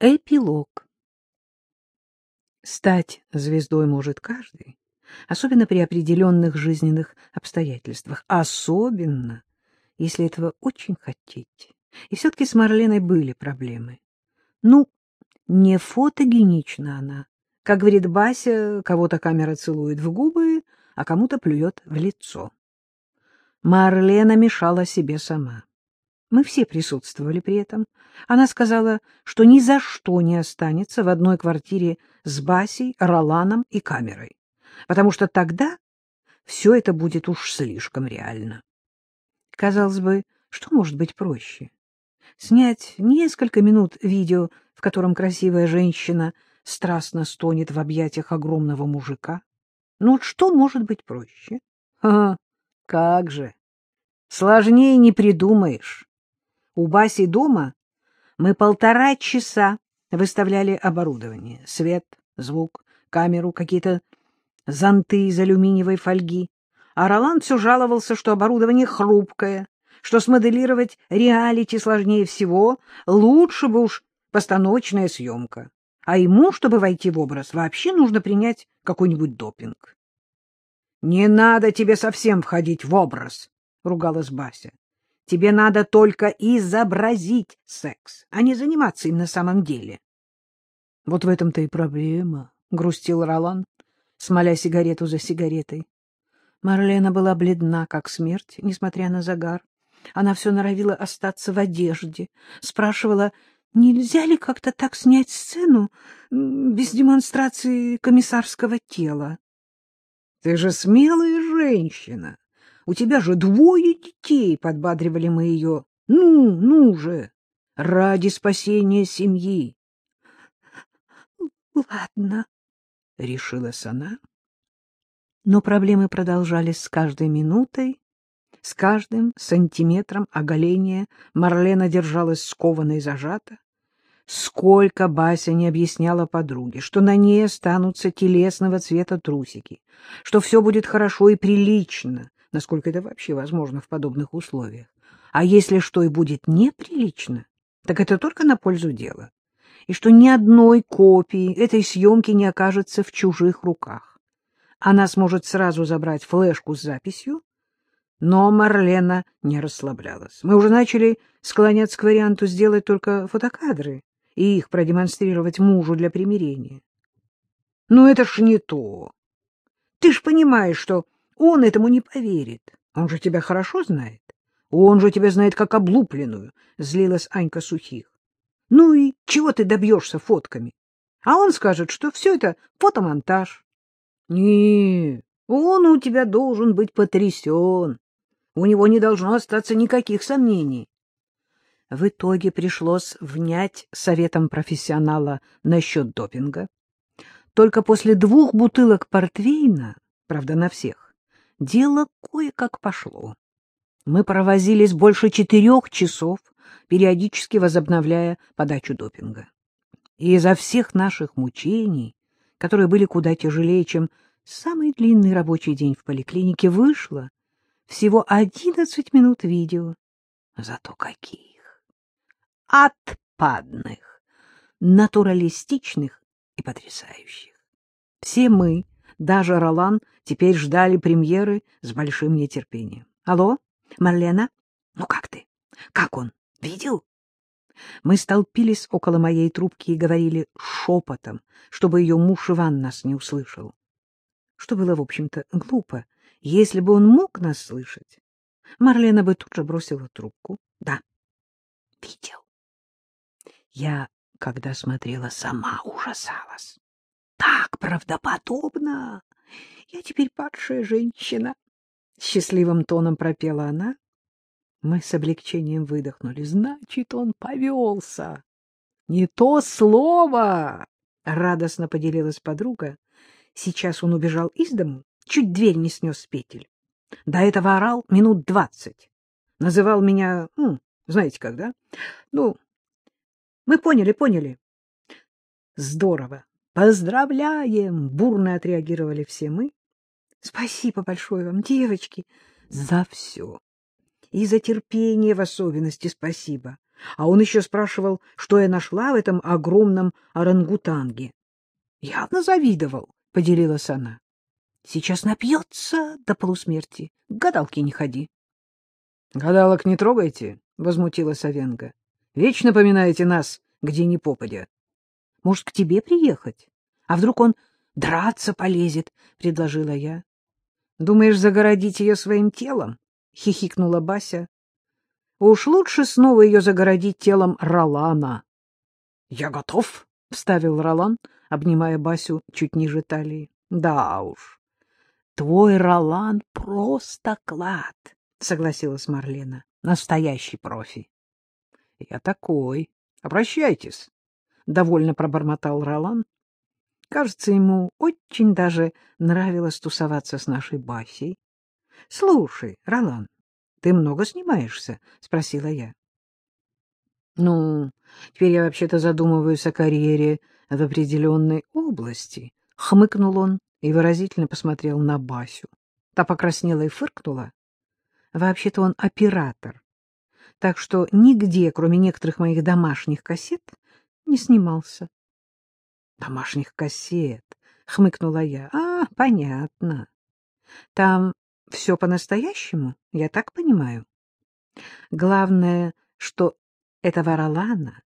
Эпилог. Стать звездой может каждый, особенно при определенных жизненных обстоятельствах, особенно, если этого очень хотеть. И все-таки с Марленой были проблемы. Ну, не фотогенична она. Как говорит Бася, кого-то камера целует в губы, а кому-то плюет в лицо. Марлена мешала себе сама. Мы все присутствовали при этом. Она сказала, что ни за что не останется в одной квартире с Басей, Роланом и камерой, потому что тогда все это будет уж слишком реально. Казалось бы, что может быть проще? Снять несколько минут видео, в котором красивая женщина страстно стонет в объятиях огромного мужика? Ну, что может быть проще? А, как же! Сложнее не придумаешь. У Баси дома мы полтора часа выставляли оборудование. Свет, звук, камеру, какие-то зонты из алюминиевой фольги. А Роланд все жаловался, что оборудование хрупкое, что смоделировать реалити сложнее всего, лучше бы уж постановочная съемка. А ему, чтобы войти в образ, вообще нужно принять какой-нибудь допинг. — Не надо тебе совсем входить в образ, — ругалась Бася. Тебе надо только изобразить секс, а не заниматься им на самом деле. — Вот в этом-то и проблема, — грустил Ролан, смоля сигарету за сигаретой. Марлена была бледна, как смерть, несмотря на загар. Она все норовила остаться в одежде, спрашивала, нельзя ли как-то так снять сцену без демонстрации комиссарского тела. — Ты же смелая женщина, у тебя же двое детей, — подбадривали мы ее. Ну, ну же, ради спасения семьи. — Ладно, — решилась она. Но проблемы продолжались с каждой минутой, с каждым сантиметром оголения Марлена держалась скованно и зажата. Сколько Бася не объясняла подруге, что на ней останутся телесного цвета трусики, что все будет хорошо и прилично, насколько это вообще возможно в подобных условиях. А если что и будет неприлично, так это только на пользу дела. И что ни одной копии этой съемки не окажется в чужих руках. Она сможет сразу забрать флешку с записью, но Марлена не расслаблялась. Мы уже начали склоняться к варианту сделать только фотокадры и их продемонстрировать мужу для примирения. Ну это ж не то. Ты ж понимаешь, что он этому не поверит. Он же тебя хорошо знает. Он же тебя знает как облупленную, — злилась Анька Сухих. Ну и чего ты добьешься фотками? А он скажет, что все это фотомонтаж. Не, он у тебя должен быть потрясен. У него не должно остаться никаких сомнений. В итоге пришлось внять советом профессионала насчет допинга. Только после двух бутылок портвейна, правда, на всех, дело кое-как пошло. Мы провозились больше четырех часов, периодически возобновляя подачу допинга. И изо всех наших мучений, которые были куда тяжелее, чем самый длинный рабочий день в поликлинике, вышло всего одиннадцать минут видео. Зато каких! Отпадных, натуралистичных и потрясающих. Все мы даже Ролан теперь ждали премьеры с большим нетерпением. — Алло, Марлена? Ну как ты? Как он? Видел? Мы столпились около моей трубки и говорили шепотом, чтобы ее муж Иван нас не услышал. Что было, в общем-то, глупо. Если бы он мог нас слышать, Марлена бы тут же бросила трубку. Да, видел. Я, когда смотрела, сама ужасалась так правдоподобно. Я теперь падшая женщина. Счастливым тоном пропела она. Мы с облегчением выдохнули. Значит, он повелся. Не то слово! Радостно поделилась подруга. Сейчас он убежал из дому, чуть дверь не снес с петель. До этого орал минут двадцать. Называл меня, ну, знаете когда? Ну, мы поняли, поняли. Здорово. Поздравляем! Бурно отреагировали все мы. Спасибо большое вам, девочки, за все. И за терпение в особенности спасибо. А он еще спрашивал, что я нашла в этом огромном орангутанге. Явно завидовал, — поделилась она. Сейчас напьется до полусмерти. К гадалке не ходи. — Гадалок не трогайте, — возмутилась Овенга. — Вечно поминаете нас, где ни попадя. — Может, к тебе приехать? А вдруг он драться полезет, — предложила я. — Думаешь, загородить ее своим телом? — хихикнула Бася. — Уж лучше снова ее загородить телом Ролана. — Я готов, — вставил Ролан, обнимая Басю чуть ниже талии. — Да уж. — Твой Ролан просто клад, — согласилась Марлена. — Настоящий профи. — Я такой. Обращайтесь, — довольно пробормотал Ролан. Кажется, ему очень даже нравилось тусоваться с нашей Басей. — Слушай, Ролан, ты много снимаешься? — спросила я. — Ну, теперь я вообще-то задумываюсь о карьере в определенной области. Хмыкнул он и выразительно посмотрел на Басю. Та покраснела и фыркнула. Вообще-то он оператор, так что нигде, кроме некоторых моих домашних кассет, не снимался. — Домашних кассет, — хмыкнула я. — А, понятно. Там все по-настоящему, я так понимаю. Главное, что этого Ролана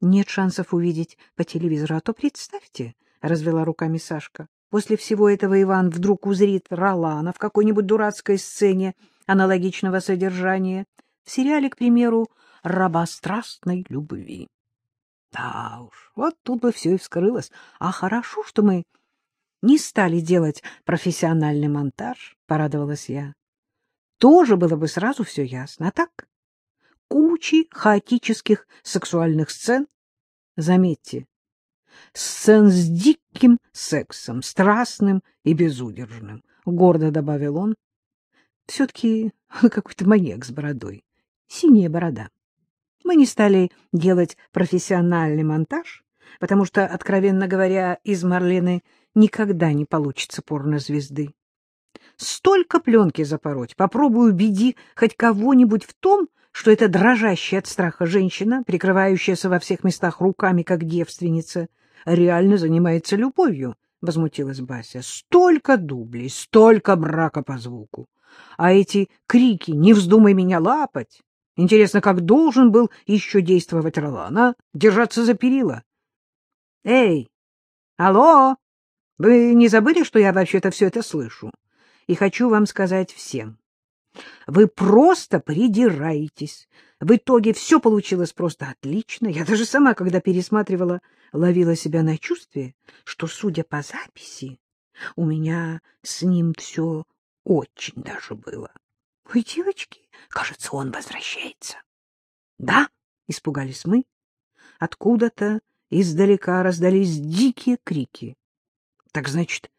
нет шансов увидеть по телевизору, а то представьте, — развела руками Сашка, — после всего этого Иван вдруг узрит Ролана в какой-нибудь дурацкой сцене аналогичного содержания, в сериале, к примеру, «Рабострастной любви». Да уж, вот тут бы все и вскрылось. А хорошо, что мы не стали делать профессиональный монтаж, — порадовалась я. Тоже было бы сразу все ясно. А так, кучи хаотических сексуальных сцен. Заметьте, сцен с диким сексом, страстным и безудержным, — гордо добавил он. Все-таки какой-то маньяк с бородой, синяя борода. Мы не стали делать профессиональный монтаж, потому что, откровенно говоря, из Марлены никогда не получится порнозвезды. Столько пленки запороть, попробуй убеди хоть кого-нибудь в том, что эта дрожащая от страха женщина, прикрывающаяся во всех местах руками, как девственница, реально занимается любовью, — возмутилась Бася. — Столько дублей, столько брака по звуку. А эти крики «Не вздумай меня лапать!» Интересно, как должен был еще действовать Ролан, а? Держаться за перила. — Эй, алло! Вы не забыли, что я вообще-то все это слышу? И хочу вам сказать всем. Вы просто придираетесь. В итоге все получилось просто отлично. Я даже сама, когда пересматривала, ловила себя на чувстве, что, судя по записи, у меня с ним все очень даже было. — Ой, девочки, кажется, он возвращается. — Да? — испугались мы. Откуда-то издалека раздались дикие крики. — Так значит,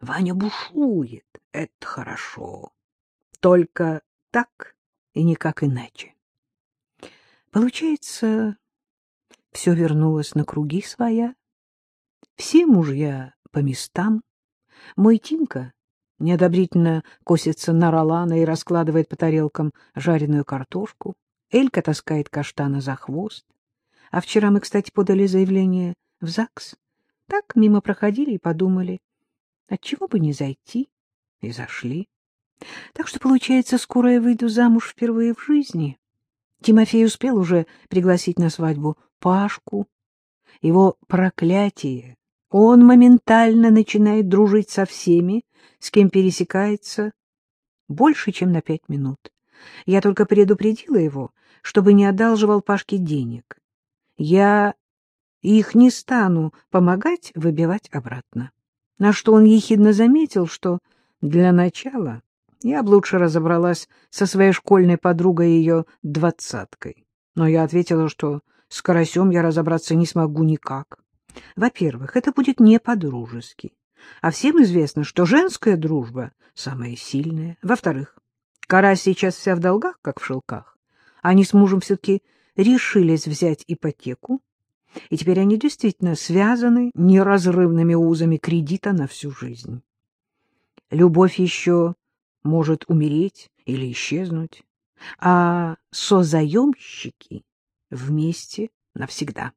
Ваня бушует. Это хорошо. Только так и никак иначе. Получается, все вернулось на круги своя. Все мужья по местам. Мой Тимка неодобрительно косится на Ролана и раскладывает по тарелкам жареную картошку. Элька таскает каштана за хвост. А вчера мы, кстати, подали заявление в ЗАГС. Так мимо проходили и подумали, отчего бы не зайти, и зашли. Так что, получается, скоро я выйду замуж впервые в жизни. Тимофей успел уже пригласить на свадьбу Пашку. Его проклятие. Он моментально начинает дружить со всеми, с кем пересекается, больше, чем на пять минут. Я только предупредила его, чтобы не одалживал Пашке денег. Я их не стану помогать выбивать обратно. На что он ехидно заметил, что для начала я бы лучше разобралась со своей школьной подругой ее двадцаткой. Но я ответила, что с Карасем я разобраться не смогу никак. Во-первых, это будет не по-дружески. А всем известно, что женская дружба самая сильная. Во-вторых, Кара сейчас вся в долгах, как в шелках. Они с мужем все-таки решились взять ипотеку, и теперь они действительно связаны неразрывными узами кредита на всю жизнь. Любовь еще может умереть или исчезнуть, а созаемщики вместе навсегда.